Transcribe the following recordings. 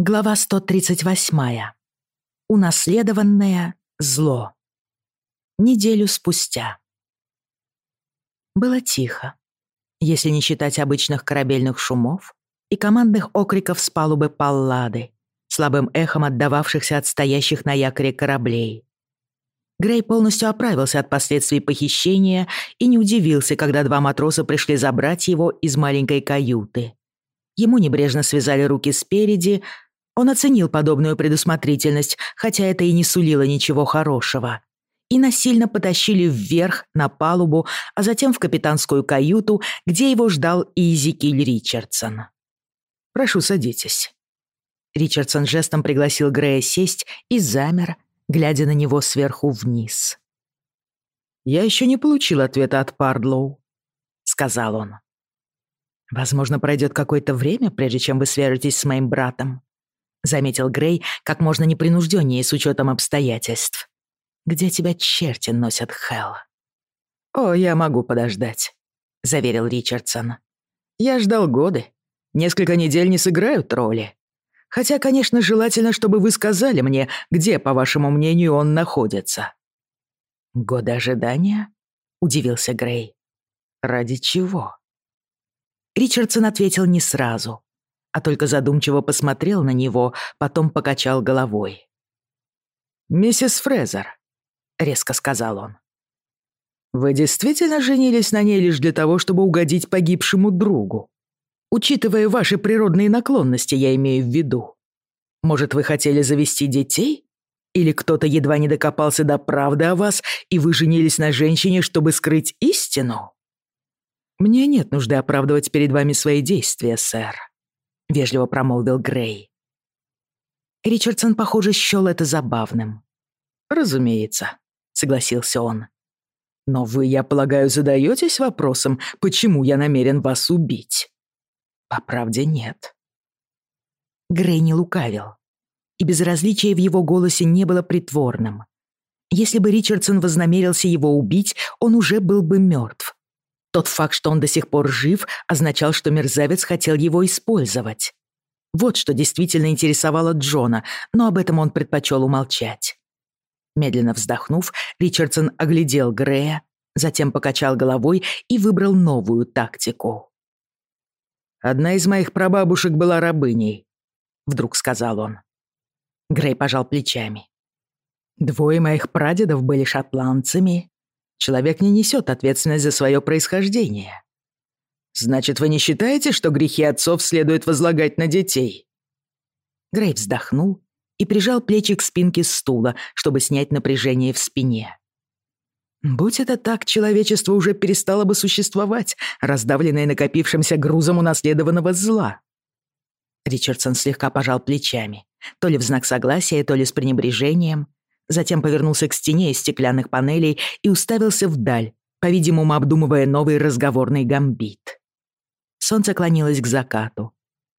Глава 138. Унаследованное зло. Неделю спустя. Было тихо, если не считать обычных корабельных шумов и командных окриков с палубы Паллады, слабым эхом отдававшихся от стоящих на якоре кораблей. Грей полностью оправился от последствий похищения и не удивился, когда два матроса пришли забрать его из маленькой каюты. Ему небрежно связали руки спереди, Он оценил подобную предусмотрительность, хотя это и не сулило ничего хорошего. И насильно потащили вверх, на палубу, а затем в капитанскую каюту, где его ждал Изикиль Ричардсон. «Прошу, садитесь». Ричардсон жестом пригласил Грея сесть и замер, глядя на него сверху вниз. «Я еще не получил ответа от Пардлоу», — сказал он. «Возможно, пройдет какое-то время, прежде чем вы свяжетесь с моим братом», Заметил Грей, как можно непринужденнее с учетом обстоятельств. «Где тебя черти носят, Хелл?» «О, я могу подождать», — заверил Ричардсон. «Я ждал годы. Несколько недель не сыграют роли. Хотя, конечно, желательно, чтобы вы сказали мне, где, по вашему мнению, он находится». «Годы ожидания?» — удивился Грей. «Ради чего?» Ричардсон ответил не сразу, а только задумчиво посмотрел на него, потом покачал головой. «Миссис Фрезер», — резко сказал он. «Вы действительно женились на ней лишь для того, чтобы угодить погибшему другу? Учитывая ваши природные наклонности, я имею в виду. Может, вы хотели завести детей? Или кто-то едва не докопался до правды о вас, и вы женились на женщине, чтобы скрыть истину?» «Мне нет нужды оправдывать перед вами свои действия, сэр», — вежливо промолвил Грей. Ричардсон, похоже, счёл это забавным. «Разумеется», — согласился он. «Но вы, я полагаю, задаетесь вопросом, почему я намерен вас убить?» «По правде нет». Грей не лукавил, и безразличие в его голосе не было притворным. Если бы Ричардсон вознамерился его убить, он уже был бы мертв. Тот факт, что он до сих пор жив, означал, что мерзавец хотел его использовать. Вот что действительно интересовало Джона, но об этом он предпочел умолчать. Медленно вздохнув, Ричардсон оглядел Грея, затем покачал головой и выбрал новую тактику. «Одна из моих прабабушек была рабыней», — вдруг сказал он. Грей пожал плечами. «Двое моих прадедов были шотландцами, Человек не несет ответственность за свое происхождение. Значит, вы не считаете, что грехи отцов следует возлагать на детей? Грей вздохнул и прижал плечи к спинке стула, чтобы снять напряжение в спине. Будь это так, человечество уже перестало бы существовать, раздавленное накопившимся грузом унаследованного зла. Ричардсон слегка пожал плечами, то ли в знак согласия, то ли с пренебрежением — Затем повернулся к стене из стеклянных панелей и уставился вдаль, по-видимому, обдумывая новый разговорный гамбит. Солнце клонилось к закату.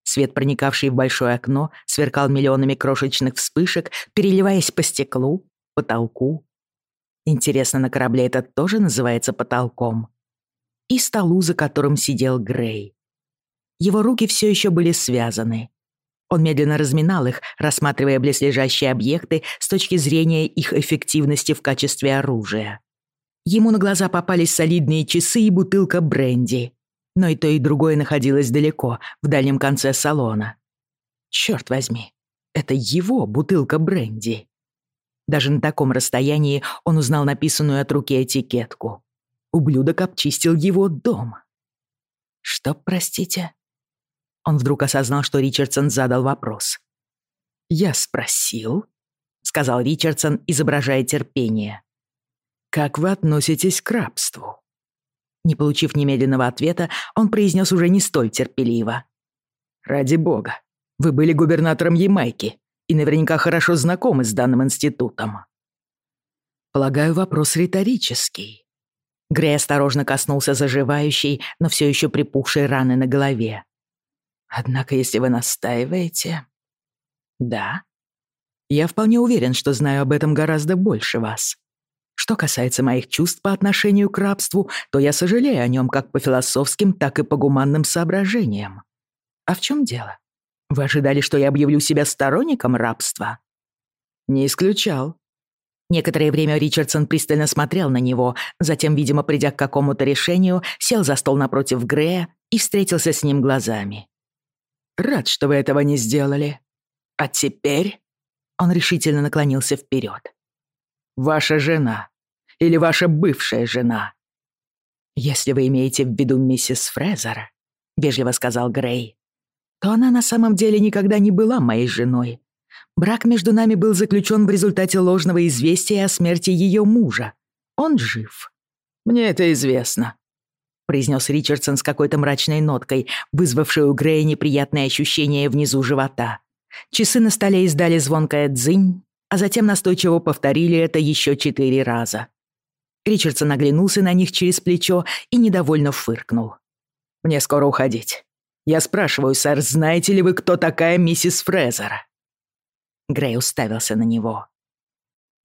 Свет, проникавший в большое окно, сверкал миллионами крошечных вспышек, переливаясь по стеклу, потолку. Интересно, на корабле это тоже называется потолком. И столу, за которым сидел Грей. Его руки все еще были связаны. Он медленно разминал их, рассматривая близлежащие объекты с точки зрения их эффективности в качестве оружия. Ему на глаза попались солидные часы и бутылка бренди. Но и то, и другое находилось далеко, в дальнем конце салона. Черт возьми, это его бутылка бренди. Даже на таком расстоянии он узнал написанную от руки этикетку. Ублюдок обчистил его дом. «Что, простите?» Он вдруг осознал, что Ричардсон задал вопрос. «Я спросил», — сказал Ричардсон, изображая терпение. «Как вы относитесь к рабству?» Не получив немедленного ответа, он произнес уже не столь терпеливо. «Ради бога, вы были губернатором Ямайки и наверняка хорошо знакомы с данным институтом». «Полагаю, вопрос риторический». Грей осторожно коснулся заживающей, но все еще припухшей раны на голове. Однако, если вы настаиваете... Да. Я вполне уверен, что знаю об этом гораздо больше вас. Что касается моих чувств по отношению к рабству, то я сожалею о нем как по философским, так и по гуманным соображениям. А в чем дело? Вы ожидали, что я объявлю себя сторонником рабства? Не исключал. Некоторое время Ричардсон пристально смотрел на него, затем, видимо, придя к какому-то решению, сел за стол напротив Грея и встретился с ним глазами. «Рад, что вы этого не сделали. А теперь...» Он решительно наклонился вперед. «Ваша жена или ваша бывшая жена?» «Если вы имеете в виду миссис Фрезер», — вежливо сказал Грей, то она на самом деле никогда не была моей женой. Брак между нами был заключен в результате ложного произнес Ричардсон с какой-то мрачной ноткой, вызвавшей у Грея неприятное ощущение внизу живота. Часы на столе издали звонкое «дзынь», а затем настойчиво повторили это еще четыре раза. Ричардсон оглянулся на них через плечо и недовольно фыркнул. «Мне скоро уходить. Я спрашиваю, сэр, знаете ли вы, кто такая миссис Фрезер?» Грей уставился на него.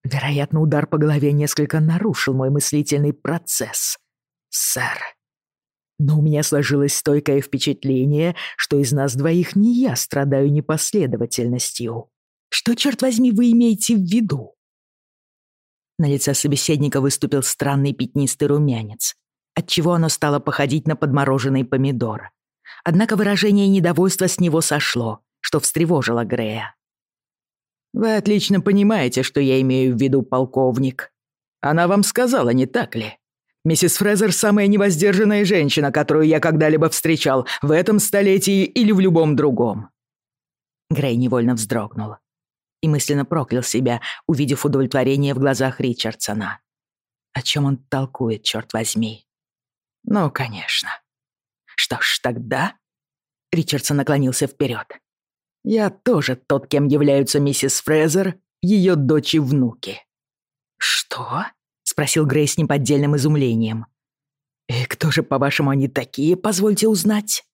Вероятно, удар по голове несколько нарушил мой мыслительный процесс. «Сэр», но у меня сложилось стойкое впечатление, что из нас двоих не я страдаю непоследовательностью. Что, черт возьми, вы имеете в виду? На лице собеседника выступил странный пятнистый румянец, отчего оно стало походить на подмороженный помидор. Однако выражение недовольства с него сошло, что встревожило Грея. «Вы отлично понимаете, что я имею в виду, полковник. Она вам сказала, не так ли?» Миссис Фрезер – самая невоздержанная женщина, которую я когда-либо встречал в этом столетии или в любом другом». Грей невольно вздрогнул и мысленно проклял себя, увидев удовлетворение в глазах Ричардсона. О чем он толкует, черт возьми? Ну, конечно. Что ж, тогда... Ричардсон наклонился вперед. Я тоже тот, кем являются миссис Фрезер, ее дочь и внуки. Что? Спросил Грей с неподдельным изумлением. И кто же, по-вашему, они такие, позвольте узнать?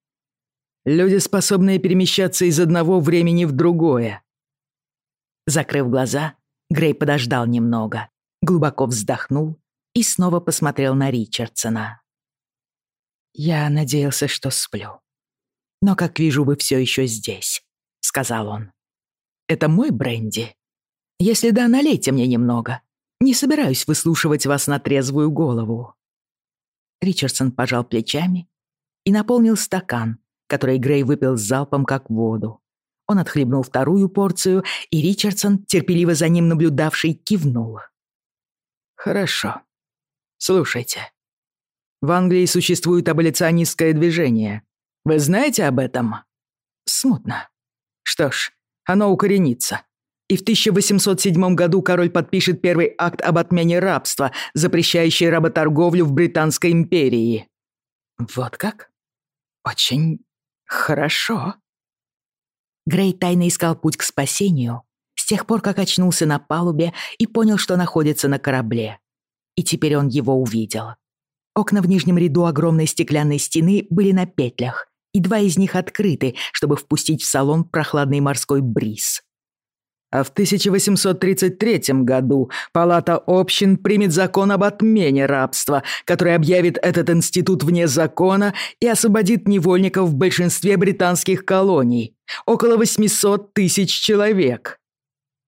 Люди, способные перемещаться из одного времени в другое. Закрыв глаза, Грей подождал немного, глубоко вздохнул и снова посмотрел на Ричардсона. «Я надеялся, что сплю. Но, как вижу, вы все еще здесь», — сказал он. «Это мой бренди? Если да, налейте мне немного. Не собираюсь выслушивать вас на трезвую голову». Ричардсон пожал плечами и наполнил стакан, который Грей выпил с залпом как воду. Он отхлебнул вторую порцию, и Ричардсон, терпеливо за ним наблюдавший, кивнул. «Хорошо. Слушайте. В Англии существует аболиционистское движение. Вы знаете об этом?» «Смутно». «Что ж, оно укоренится и в 1807 году король подпишет первый акт об отмене рабства, запрещающий работорговлю в Британской империи. Вот как? Очень хорошо. Грей тайно искал путь к спасению с тех пор, как очнулся на палубе и понял, что находится на корабле. И теперь он его увидел. Окна в нижнем ряду огромной стеклянной стены были на петлях, и два из них открыты, чтобы впустить в салон прохладный морской бриз а в 1833 году Палата общин примет закон об отмене рабства, который объявит этот институт вне закона и освободит невольников в большинстве британских колоний. Около 800 тысяч человек.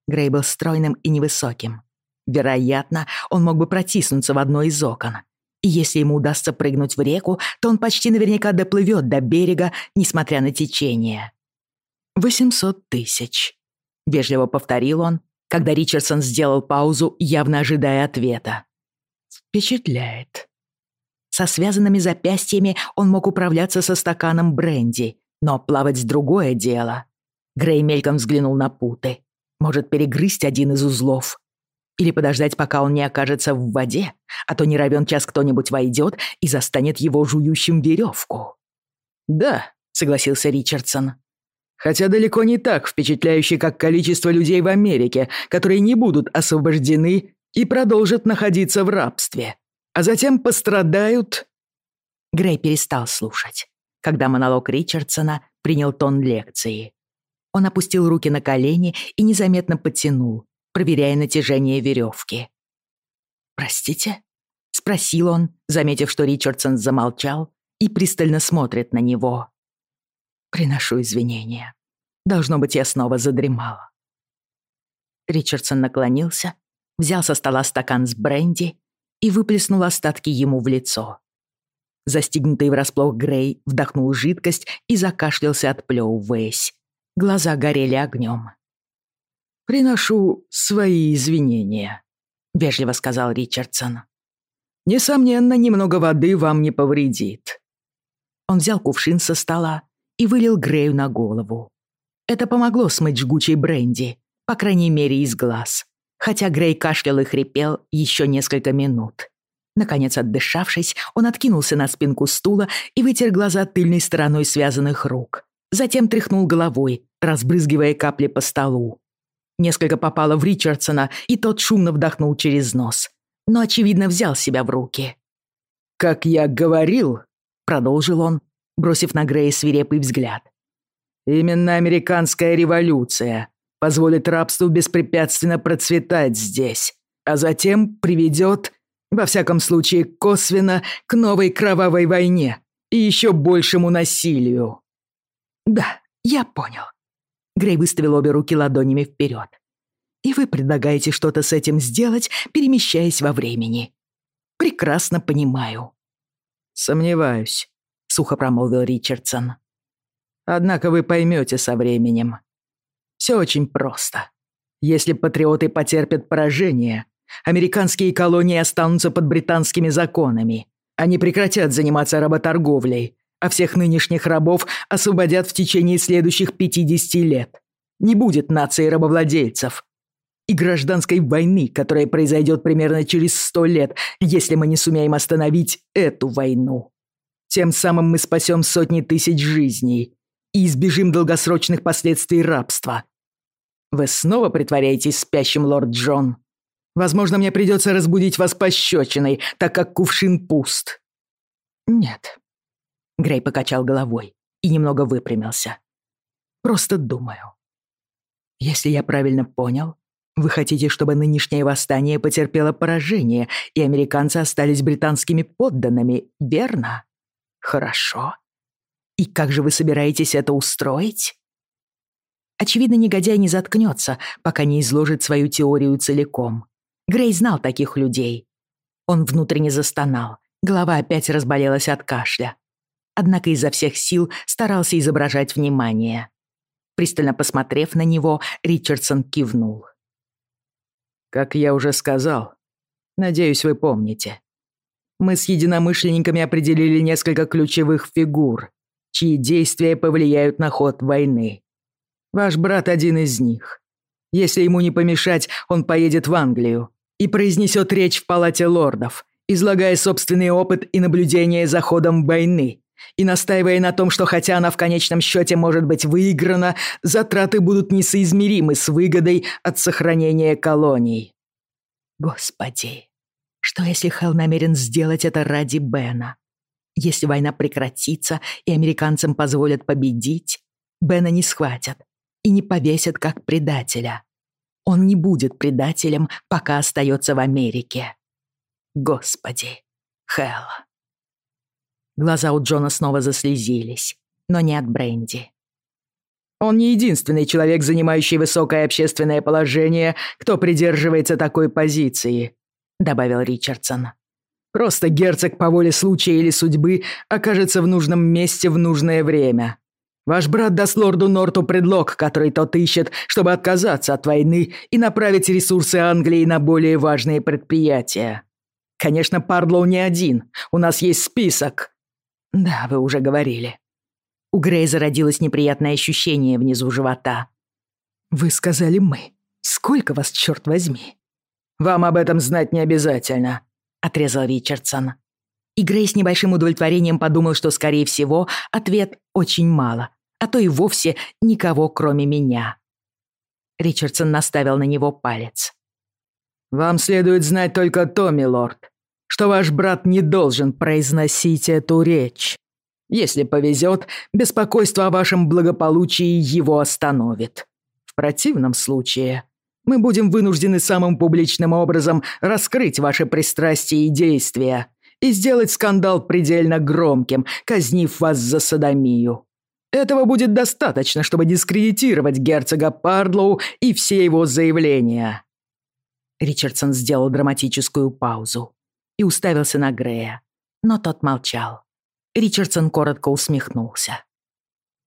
Грей был стройным и невысоким. Вероятно, он мог бы протиснуться в одно из окон. И если ему удастся прыгнуть в реку, то он почти наверняка доплывет до берега, несмотря на течение. 800 тысяч. Вежливо повторил он, когда Ричардсон сделал паузу, явно ожидая ответа. «Впечатляет». Со связанными запястьями он мог управляться со стаканом бренди, но плавать — другое дело. Грей мельком взглянул на путы. Может, перегрызть один из узлов. Или подождать, пока он не окажется в воде, а то не равен час кто-нибудь войдет и застанет его жующим веревку. «Да», — согласился Ричардсон хотя далеко не так впечатляющий, как количество людей в Америке, которые не будут освобождены и продолжат находиться в рабстве, а затем пострадают...» Грей перестал слушать, когда монолог Ричардсона принял тон лекции. Он опустил руки на колени и незаметно подтянул, проверяя натяжение веревки. «Простите?» — спросил он, заметив, что Ричардсон замолчал и пристально смотрит на него. «Приношу извинения», должно быть, я снова задремала. Ричардсон наклонился, взял со стола стакан с бренди и выплеснул остатки ему в лицо. Застигнутый врасплох Грей вдохнул жидкость и закашлялся, отплёвываясь. Глаза горели огнем. «Приношу свои извинения», — вежливо сказал Ричардсон. «Несомненно, немного воды вам не повредит». Он взял кувшин со стола и вылил Грею на голову. Это помогло смыть жгучий бренди, по крайней мере, из глаз. Хотя Грей кашлял и хрипел еще несколько минут. Наконец, отдышавшись, он откинулся на спинку стула и вытер глаза тыльной стороной связанных рук. Затем тряхнул головой, разбрызгивая капли по столу. Несколько попало в Ричардсона, и тот шумно вдохнул через нос. Но, очевидно, взял себя в руки. «Как я говорил», — продолжил он, бросив на Грея свирепый взгляд, Именно американская революция позволит рабству беспрепятственно процветать здесь, а затем приведет, во всяком случае косвенно, к новой кровавой войне и еще большему насилию. Да, я понял. Грей выставил обе руки ладонями вперед. И вы предлагаете что-то с этим сделать, перемещаясь во времени. Прекрасно понимаю. Сомневаюсь, сухо промолвил Ричардсон. Однако вы поймете со временем. Все очень просто. Если патриоты потерпят поражение, американские колонии останутся под британскими законами. Они прекратят заниматься работорговлей, а всех нынешних рабов освободят в течение следующих 50 лет. Не будет нации рабовладельцев. И гражданской войны, которая произойдет примерно через 100 лет, если мы не сумеем остановить эту войну. Тем самым мы спасем сотни тысяч жизней и избежим долгосрочных последствий рабства. Вы снова притворяетесь спящим, лорд Джон? Возможно, мне придется разбудить вас пощечиной, так как кувшин пуст». «Нет». Грей покачал головой и немного выпрямился. «Просто думаю. Если я правильно понял, вы хотите, чтобы нынешнее восстание потерпело поражение, и американцы остались британскими подданными, верно? Хорошо. И как же вы собираетесь это устроить? Очевидно, негодяй не заткнется, пока не изложит свою теорию целиком. Грей знал таких людей. Он внутренне застонал. Голова опять разболелась от кашля. Однако изо всех сил старался изображать внимание. Пристально посмотрев на него, Ричардсон кивнул. «Как я уже сказал, надеюсь, вы помните. Мы с единомышленниками определили несколько ключевых фигур, чьи действия повлияют на ход войны. Ваш брат один из них. Если ему не помешать, он поедет в Англию и произнесет речь в Палате лордов, излагая собственный опыт и наблюдение за ходом войны, и настаивая на том, что хотя она в конечном счете может быть выиграна, затраты будут несоизмеримы с выгодой от сохранения колоний. Господи, что если Хелл намерен сделать это ради Бена? Если война прекратится, и американцам позволят победить, Бена не схватят и не повесят как предателя. Он не будет предателем, пока остается в Америке. Господи, Хелл. Глаза у Джона снова заслезились, но не от Бренди. Он не единственный человек, занимающий высокое общественное положение, кто придерживается такой позиции», — добавил Ричардсон. Просто герцог по воле случая или судьбы окажется в нужном месте в нужное время. Ваш брат даст лорду Норту предлог, который тот ищет, чтобы отказаться от войны и направить ресурсы Англии на более важные предприятия. Конечно, Пардлоу не один. У нас есть список. Да, вы уже говорили. У Грей зародилось неприятное ощущение внизу живота. Вы сказали «мы». Сколько вас, черт возьми? Вам об этом знать не обязательно отрезал Ричардсон. И Грей с небольшим удовлетворением подумал, что, скорее всего, ответ «очень мало», а то и вовсе никого, кроме меня. Ричардсон наставил на него палец. «Вам следует знать только то, милорд, что ваш брат не должен произносить эту речь. Если повезет, беспокойство о вашем благополучии его остановит. В противном случае мы будем вынуждены самым публичным образом раскрыть ваши пристрастия и действия и сделать скандал предельно громким, казнив вас за садомию. Этого будет достаточно, чтобы дискредитировать герцога Пардлоу и все его заявления». Ричардсон сделал драматическую паузу и уставился на Грея, но тот молчал. Ричардсон коротко усмехнулся.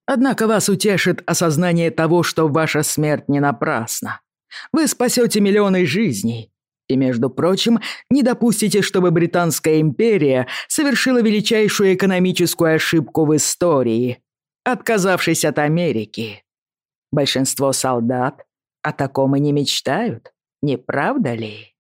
«Однако вас утешит осознание того, что ваша смерть не напрасна. Вы спасете миллионы жизней. И, между прочим, не допустите, чтобы Британская империя совершила величайшую экономическую ошибку в истории, отказавшись от Америки. Большинство солдат о таком и не мечтают, не правда ли?